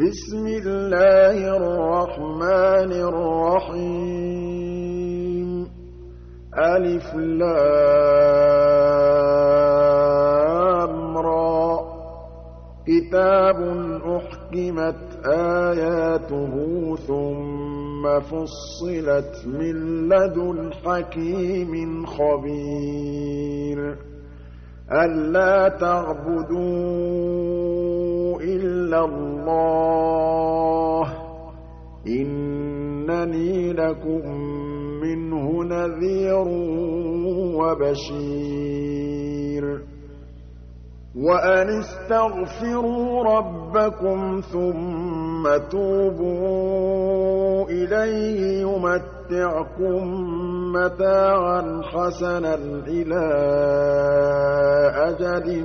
بِسْمِ اللَّهِ الرَّحْمَٰنِ الرَّحِيمِ. أَلِفْ لَامْ رَا. كِتَابٌ أُحْكِمَتْ آيَاتُهُ ثُمَّ فُصِّلَتْ مِن لَّدُنْ حَكِيمٍ خَبِيرٍ. أَلَّا تَعْبُدُوا إِلَّا اللَّهَ ۖ. إِنَّنِي لَكُم مِّنْهُ نَذِيرٌ وَبَشِيرٌ. وَأَنِ اسْتَغْفِرُوا رَبَّكُمْ ثُمَّ تُوبُوا إِلَيْهِ يُمَتِّعْكُم مَّتَاعًا حَسَنًا إِلَىٰ أَجَلٍ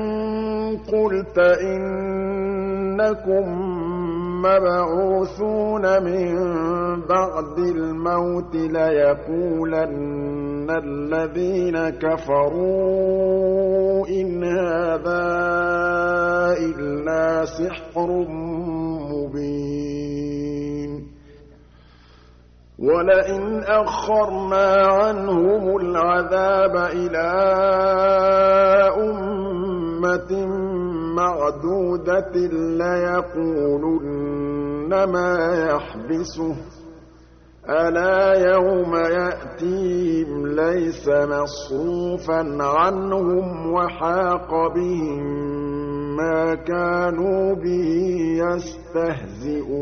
قُلْتَ إِنَّكُم مَّبْعُوثُونَ مِن بَعْدِ الْمَوْتِ لَيَقُولَنَّ الَّذِينَ كَفَرُوا إِنْ هَٰذَا إِلَّا سِحْرٌ مُّبِينٌ. وَلَئِنْ أَخَّرْنَا عَنْهُمُ الْعَذَابَ إِلَىٰ أُمَّةٍ مَّعْدُودَةٍ لَّيَقُولُنَّ مَا يَحْبِسُهُ ۗ. أَلَا يَوْمَ يَأْتِيهِمْ لَيْسَ مَصْرُوفًا عَنْهُمْ وَحَاقَ بِهِم مَّا كَانُوا بِهِ يَسْتَهْزِئُونَ.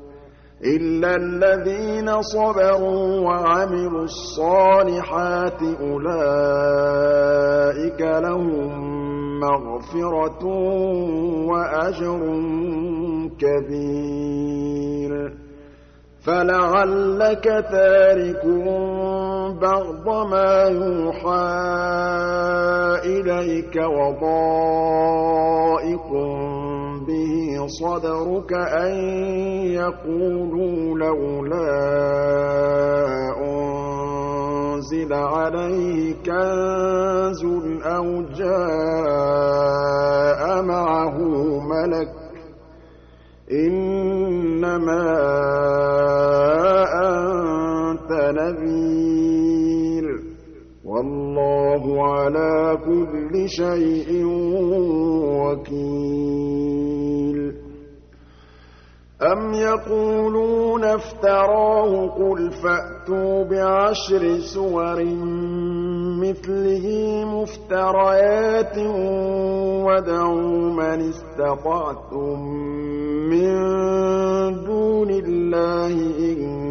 إِلَّا الَّذِينَ صَبَرُوا وَعَمِلُوا الصَّالِحَاتِ أُولَٰئِكَ لَهُم مَّغْفِرَةٌ وَأَجْرٌ كَبِيرٌ. فَلَعَلَّكَ تَارِكٌ بَعْضَ مَا يُوحَىٰ إِلَيْكَ وَضَائِقٌ بِهِ صَدْرُكَ أَن يَقُولُوا لَوْلَا أُنزِلَ عَلَيْهِ كَنزٌ أَوْ جَاءَ مَعَهُ مَلَكٌ ۚ إِنَّمَا أَنتَ نَذِيرٌ ۚ وَاللَّهُ عَلَىٰ كُلِّ شَيْءٍ وَكِيلٌ. أَمْ يَقُولُونَ افْتَرَاهُ ۖ قُلْ فَأْتُوا بِعَشْرِ سُوَرٍ مِّثْلِهِ مُفْتَرَيَاتٍ وَادْعُوا مَنِ اسْتَطَعْتُم مِّن دُونِ اللَّهِ إِن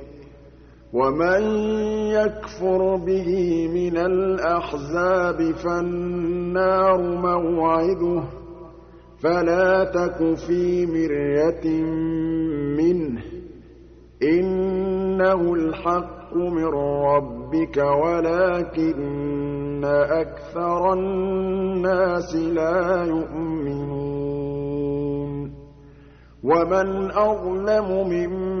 وَمَن يَكْفُرْ بِهِ مِنَ الْأَحْزَابِ فَالنَّارُ مَوْعِدُهُ ۚ فَلَا تَكُ فِي مِرْيَةٍ مِّنْهُ ۚ إِنَّهُ الْحَقُّ مِن رَّبِّكَ وَلَٰكِنَّ أَكْثَرَ النَّاسِ لَا يُؤْمِنُونَ وَمَنْ أَظْلَمُ مِمَّنِ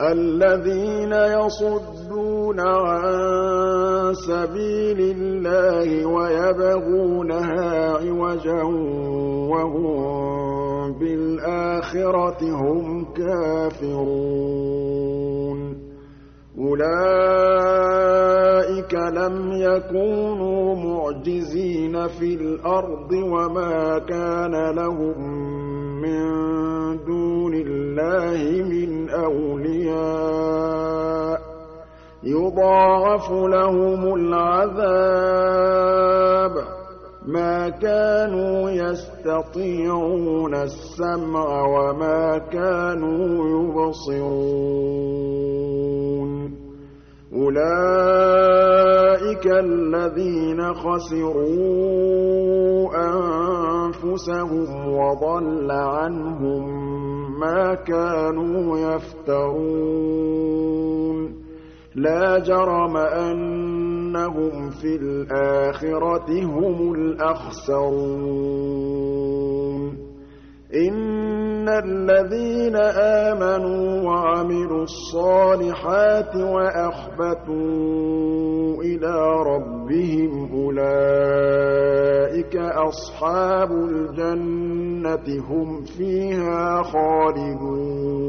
الَّذِينَ يَصُدُّونَ عَن سَبِيلِ اللَّهِ وَيَبْغُونَهَا عِوَجًا وَهُم بِالْآخِرَةِ هُمْ كَافِرُونَ. أُولَٰئِكَ لَمْ يَكُونُوا مُعْجِزِينَ فِي الْأَرْضِ وَمَا كَانَ لَهُم مِّن دُونِ اللَّهِ مِنْ أَوْلِيَاءَ ۘ. يُضَاعَفُ لَهُمُ الْعَذَابُ ۚ. مَا كَانُوا يَسْتَطِيعُونَ السَّمْعَ وَمَا كَانُوا يُبْصِرُونَ. أُولَٰئِكَ الَّذِينَ خَسِرُوا أَنفُسَهُمْ وَضَلَّ عَنْهُم مَّا كَانُوا يَفْتَرُونَ. لَا جَرَمَ أَنَّهُمْ فِي الْآخِرَةِ هُمُ الْأَخْسَرُونَ. إِنَّ الَّذِينَ آمَنُوا وَعَمِلُوا الصَّالِحَاتِ وَأَخْبَتُوا إِلَىٰ رَبِّهِمْ أُولَٰئِكَ أَصْحَابُ الْجَنَّةِ ۖ هُمْ فِيهَا خَالِدُونَ.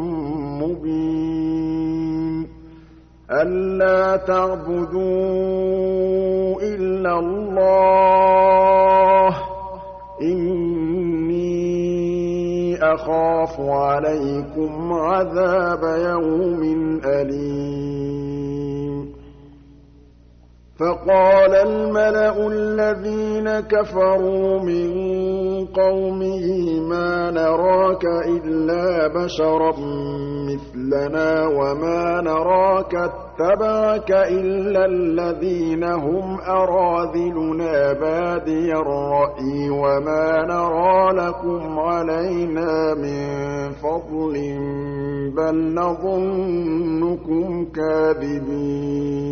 مُّبِينٌ أَلَّا تَعْبُدُوا إِلَّا اللَّهَ إِنِّي أَخَافُ عَلَيْكُمْ عَذَابَ يَوْمٍ أَلِيمٍ فَقَالَ الْمَلَأُ الَّذِينَ كَفَرُوا مِن قَوْمِهِ مَا نَرَاكَ إِلَّا بَشَرًا مِّثْلَنَا وَمَا نَرَاكَ اتَّبَعَكَ إِلَّا الَّذِينَ هُمْ أَرَاذِلُنَا بَادِيَ الرَّأْيِ وَمَا نَرَىٰ لَكُمْ عَلَيْنَا مِن فَضْلٍ بَلْ نَظُنُّكُمْ كَاذِبِينَ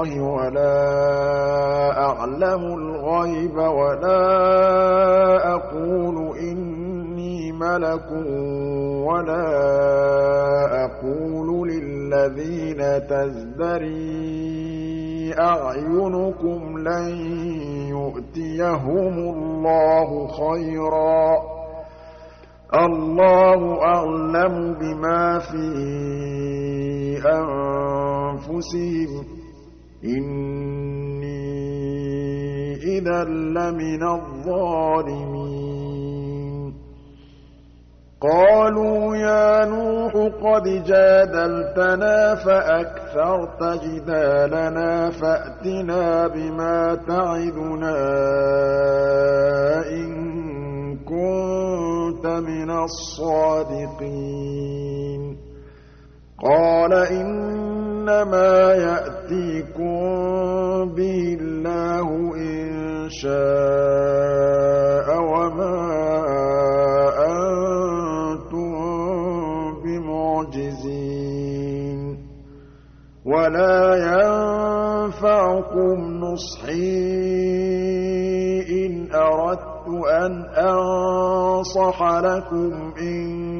اللَّهِ وَلَا أَعْلَمُ الْغَيْبَ وَلَا أَقُولُ إِنِّي مَلَكٌ وَلَا أَقُولُ لِلَّذِينَ تَزْدَرِي أَعْيُنُكُمْ لَن يُؤْتِيَهُمُ اللَّهُ خَيْرًا ۖ. اللَّهُ أَعْلَمُ بِمَا فِي أَنفُسِهِمْ ۖ. إِنِّي إِذًا لَّمِنَ الظَّالِمِينَ. قَالُوا يَا نُوحُ قَدْ جَادَلْتَنَا فَأَكْثَرْتَ جِدَالَنَا فَأْتِنَا بِمَا تَعِدُنَا إِن كُنتَ مِنَ الصَّادِقِينَ. قَالَ إِنَّمَا يَأْتِيكُم بِهِ اللَّهُ إِن شَاءَ وَمَا أَنتُم بِمُعْجِزِينَ وَلَا يَنفَعُكُمْ نُصْحِي إِنْ أَرَدتُّ أَنْ أَنصَحَ لَكُمْ إِن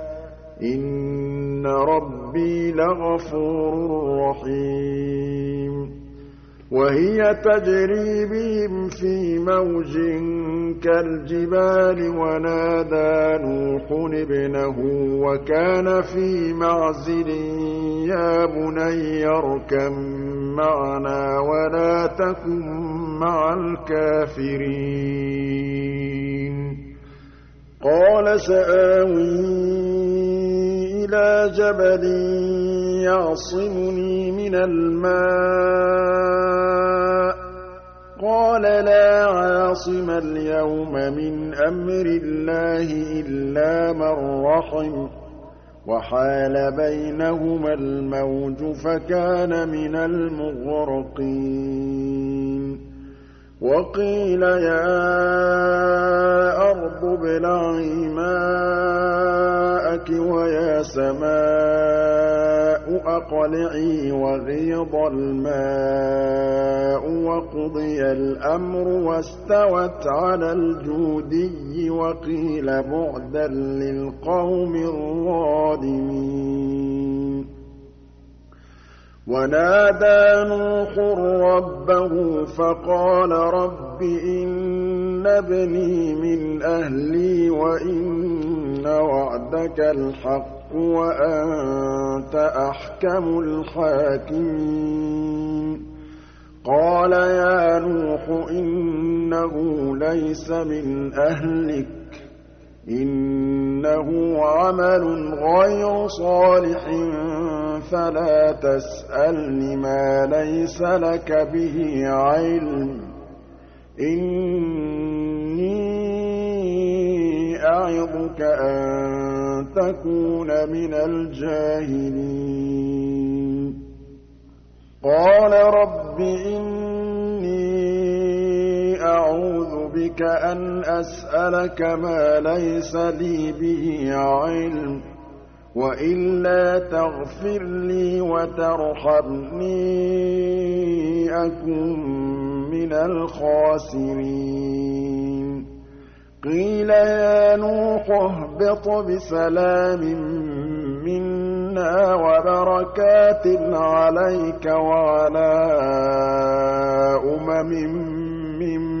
إِنَّ رَبِّي لَغَفُورٌ رَّحِيمٌ وَهِيَ تَجْرِي بِهِمْ فِي مَوْجٍ كَالْجِبَالِ وَنَادَىٰ نُوحٌ ابْنَهُ وَكَانَ فِي مَعْزِلٍ يَا بُنَيَّ ارْكَب مَّعَنَا وَلَا تَكُن مَّعَ الْكَافِرِينَ قَالَ سَآوِي إِلَىٰ جَبَلٍ يَعْصِمُنِي مِنَ الْمَاءِ ۚ. قَالَ لَا عَاصِمَ الْيَوْمَ مِنْ أَمْرِ اللَّهِ إِلَّا مَن رَّحِمَ ۚ. وَحَالَ بَيْنَهُمَا الْمَوْجُ فَكَانَ مِنَ الْمُغْرَقِينَ. وَقِيلَ يَا أَرْضُ ابْلَعِي مَاءَكِ وَيَا سَمَاءُ أَقْلِعِي وَغِيضَ الْمَاءُ وَقُضِيَ الْأَمْرُ وَاسْتَوَتْ عَلَى الْجُودِيِّ وَقِيلَ بُعْدًا لِّلْقَوْمِ الظَّالِمِينَ. وَنَادَىٰ نُوحٌ رَّبَّهُ فَقَالَ رَبِّ إِنَّ ابْنِي مِنْ أَهْلِي وَإِنَّ وَعْدَكَ الْحَقُّ وَأَنتَ أَحْكَمُ الْحَاكِمِينَ. قَالَ يَا نُوحُ إِنَّهُ لَيْسَ مِنْ أَهْلِكَ. إِنَّهُ عَمَلٌ غَيْرُ صَالِحٍ فَلَا تَسْأَلْنِ مَا لَيْسَ لَكَ بِهِ عِلْمٌ ۖ. إِنِّي أَعِظُكَ أَن تَكُونَ مِنَ الْجَاهِلِينَ. قَالَ رَبِّ إِنِّي بِكَ أَنْ أَسْأَلَكَ مَا لَيْسَ لِي بِهِ عِلْمٌ وَإِلَّا تَغْفِرْ لِي وَتَرْحَمْنِي أَكُن مِّنَ الْخَاسِرِينَ. قِيلَ يَا نُوحُ اهْبِطْ بِسَلَامٍ مِّنَّا وَبَرَكَاتٍ عَلَيْكَ وَعَلَىٰ أُمَمٍ مِّمَّن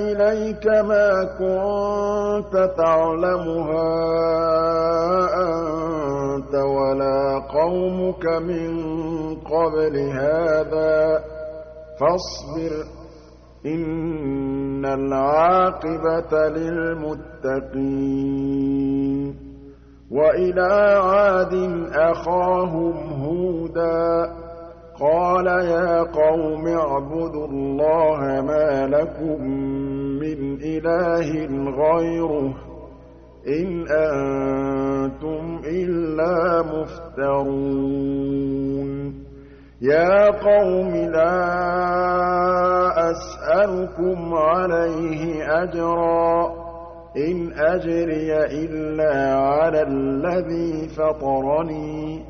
إِلَيْكَ ۖ مَا كُنتَ تَعْلَمُهَا أَنتَ وَلَا قَوْمُكَ مِن قَبْلِ هَٰذَا ۖ فَاصْبِرْ ۖ إِنَّ الْعَاقِبَةَ لِلْمُتَّقِينَ وَإِلَىٰ عَادٍ أَخَاهُمْ هُودًا ۗ قَالَ يَا قَوْمِ اعْبُدُوا اللَّهَ مَا لَكُم مِّنْ إِلَٰهٍ غَيْرُهُ ۖ إِنْ أَنتُمْ إِلَّا مُفْتَرُونَ. يَا قَوْمِ لَا أَسْأَلُكُمْ عَلَيْهِ أَجْرًا. إِنْ أَجْرِيَ إِلَّا عَلَى الَّذِي فَطَرَنِي ۚ.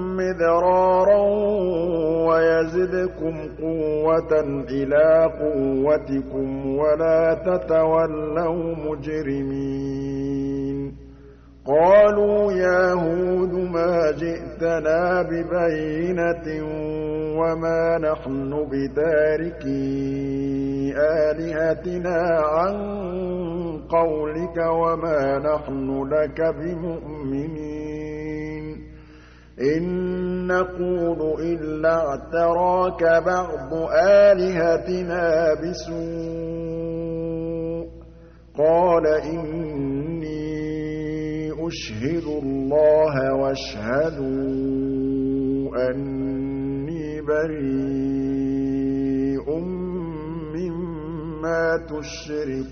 مِّدْرَارًا وَيَزِدْكُمْ قُوَّةً إِلَىٰ قُوَّتِكُمْ وَلَا تَتَوَلَّوْا مُجْرِمِينَ. قَالُوا يَا هُودُ مَا جِئْتَنَا بِبَيِّنَةٍ وَمَا نَحْنُ بِتَارِكِي آلِهَتِنَا عَن قَوْلِكَ وَمَا نَحْنُ لَكَ بِمُؤْمِنِينَ. إِن نَّقُولُ إِلَّا اعْتَرَاكَ بَعْضُ آلِهَتِنَا بِسُوءٍ ۗ. قَالَ إِنِّي أُشْهِدُ اللَّهَ وَاشْهَدُوا أَنِّي بَرِيءٌ مِّمَّا تُشْرِكُونَ.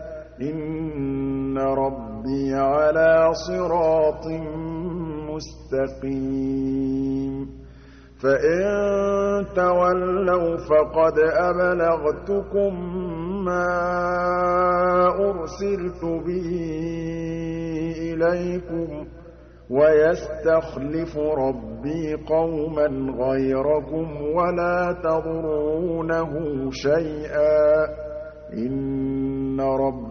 إِنَّ رَبِّي عَلَىٰ صِرَاطٍ مُّسْتَقِيمٍ فَإِن تَوَلَّوْا فَقَدْ أَبْلَغْتُكُم مَّا أُرْسِلْتُ بِهِ إِلَيْكُمْ ۚ وَيَسْتَخْلِفُ رَبِّي قَوْمًا غَيْرَكُمْ وَلَا تَضُرُّونَهُ شَيْئًا ۚ إِنَّ رَبِّي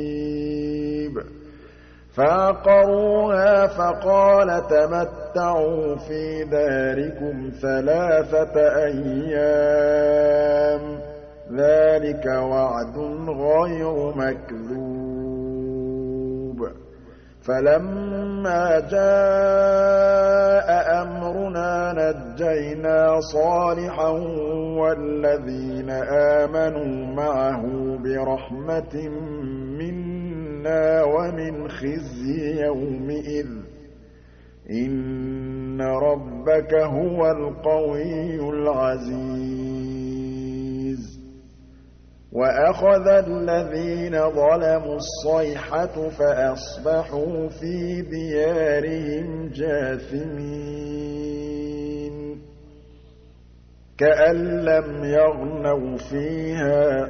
فَعَقَرُوهَا فَقَالَ تَمَتَّعُوا فِي دَارِكُمْ ثَلَاثَةَ أَيَّامٍ ۚ. ذَٰلِكَ وَعْدٌ غَيْرُ مَكْذُوبٍ. فَلَمَّا جَاءَ أَمْرُنَا نَجَّيْنَا صَالِحًا وَالَّذِينَ آمَنُوا مَعَهُ بِرَحْمَةٍ مِّنَّا وَمِنْ خِزْيِ يَوْمِئِذٍ ۗ إِنَّ رَبَّكَ هُوَ الْقَوِيُّ الْعَزِيزُ وَأَخَذَ الَّذِينَ ظَلَمُوا الصَّيْحَةُ فَأَصْبَحُوا فِي دِيَارِهِمْ جَاثِمِينَ كَأَن لَّمْ يَغْنَوْا فِيهَا ۗ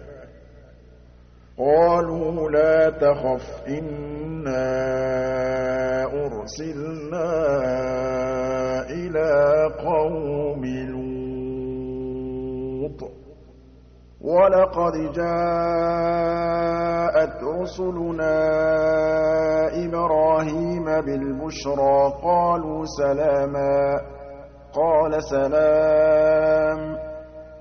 قَالُوا لَا تَخَفْ إِنَّا أُرْسِلْنَا إِلَىٰ قَوْمِ لُوطٍ. وَلَقَدْ جَاءَتْ رُسُلُنَا إِبْرَاهِيمَ بِالْبُشْرَىٰ قَالُوا سَلَامًا ۖ قَالَ سَلَامٌ ۖ.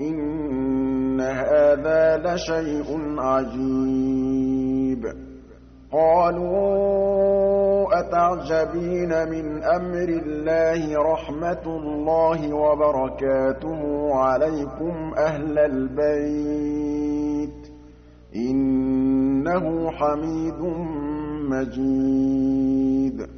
إِنَّ هَٰذَا لَشَيْءٌ عَجِيبٌ. قَالُوا أَتَعْجَبِينَ مِنْ أَمْرِ اللَّهِ ۖ رَحْمَتُ اللَّهِ وَبَرَكَاتُهُ عَلَيْكُمْ أَهْلَ الْبَيْتِ ۚ. إِنَّهُ حَمِيدٌ مَّجِيدٌ.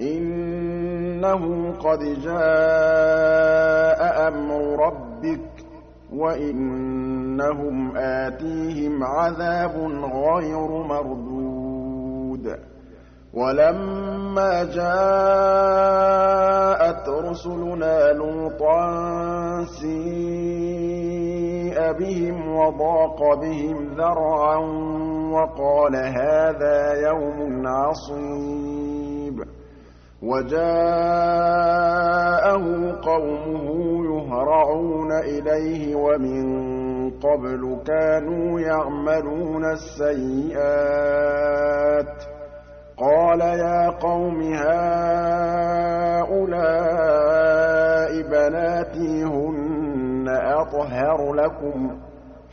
إِنَّهُ قَدْ جَاءَ أَمْرُ رَبِّكَ ۖ وَإِنَّهُمْ آتِيهِمْ عَذَابٌ غَيْرُ مَرْدُودٍ. وَلَمَّا جَاءَتْ رُسُلُنَا لُوطًا سِيءَ بِهِمْ وَضَاقَ بِهِمْ ذَرْعًا وَقَالَ هَٰذَا يَوْمٌ عَصِيبٌ. وَجَاءَهُ قَوْمُهُ يُهْرَعُونَ إِلَيْهِ وَمِن قَبْلُ كَانُوا يَعْمَلُونَ السَّيِّئَاتِ. قَالَ يَا قَوْمِ هَٰؤُلَاءِ بَنَاتِي هُنَّ أَطْهَرُ لَكُمْ ۖ.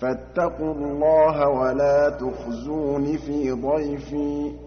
فَاتَّقُوا اللَّهَ وَلَا تُخْزُونِ فِي ضَيْفِي ۖ.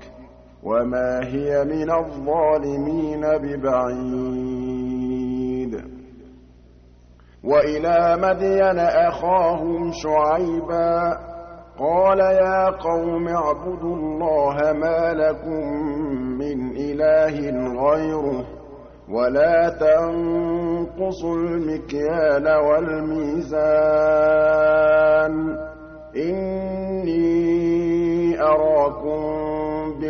ۖ وَمَا هِيَ مِنَ الظَّالِمِينَ بِبَعِيدٍ. وَإِلَىٰ مَدْيَنَ أَخَاهُمْ شُعَيْبًا ۗ قَالَ يَا قَوْمِ اعْبُدُوا اللَّهَ مَا لَكُم مِّنْ إِلَٰهٍ غَيْرُهُ وَلَا تَنقُصُوا الْمِكْيَالَ وَالْمِيزَانَ ۚ. إِنِّي أَرَاكُم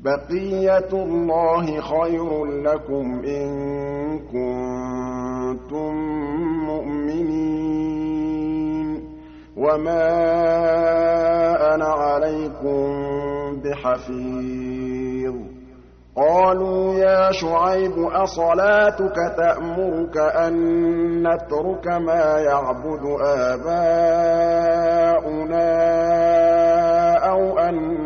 بَقِيَّتُ اللَّهِ خَيْرٌ لَّكُمْ إِن كُنتُم مُّؤْمِنِينَ. وَمَا أَنَا عَلَيْكُم بِحَفِيظٍ. قَالُوا يَا شُعَيْبُ أَصَلَاتُكَ تَأْمُرُكَ أَن نَّتْرُكَ مَا يَعْبُدُ آبَاؤُنَا أَوْ أَن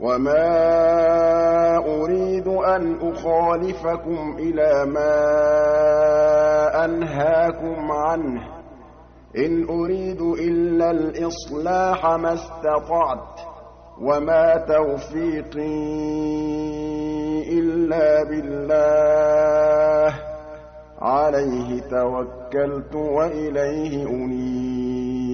وَمَا أُرِيدُ أَنْ أُخَالِفَكُمْ إِلَىٰ مَا أَنْهَاكُمْ عَنْهُ ۚ إِنْ أُرِيدُ إِلَّا الْإِصْلَاحَ مَا اسْتَطَعْتُ ۚ وَمَا تَوْفِيقِي إِلَّا بِاللَّهِ ۚ عَلَيْهِ تَوَكَّلْتُ وَإِلَيْهِ أُنِيبُ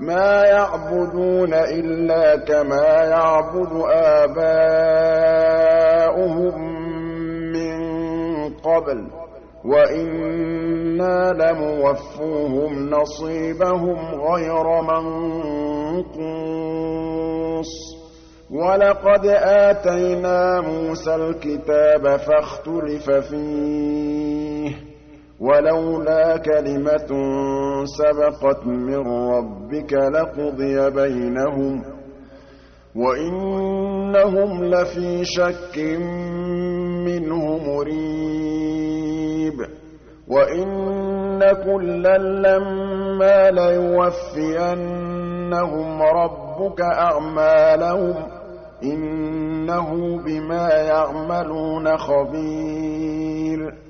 مَا يَعْبُدُونَ إِلَّا كَمَا يَعْبُدُ آبَاؤُهُم مِّن قَبْلُ ۚ وَإِنَّا لَمُوَفُّوهُمْ نَصِيبَهُمْ غَيْرَ مَنقُوصٍ. وَلَقَدْ آتَيْنَا مُوسَى الْكِتَابَ فَاخْتُلِفَ فِيهِ ۚ. وَلَوْلَا كَلِمَةٌ سَبَقَتْ مِن رَّبِّكَ لَقُضِيَ بَيْنَهُمْ ۚ وَإِنَّهُمْ لَفِي شَكٍّ مِّنْهُ مُرِيبٍ وَإِنَّ كُلًّا لَّمَّا لَيُوَفِّيَنَّهُمْ رَبُّكَ أَعْمَالَهُمْ ۚ إِنَّهُ بِمَا يَعْمَلُونَ خَبِيرٌ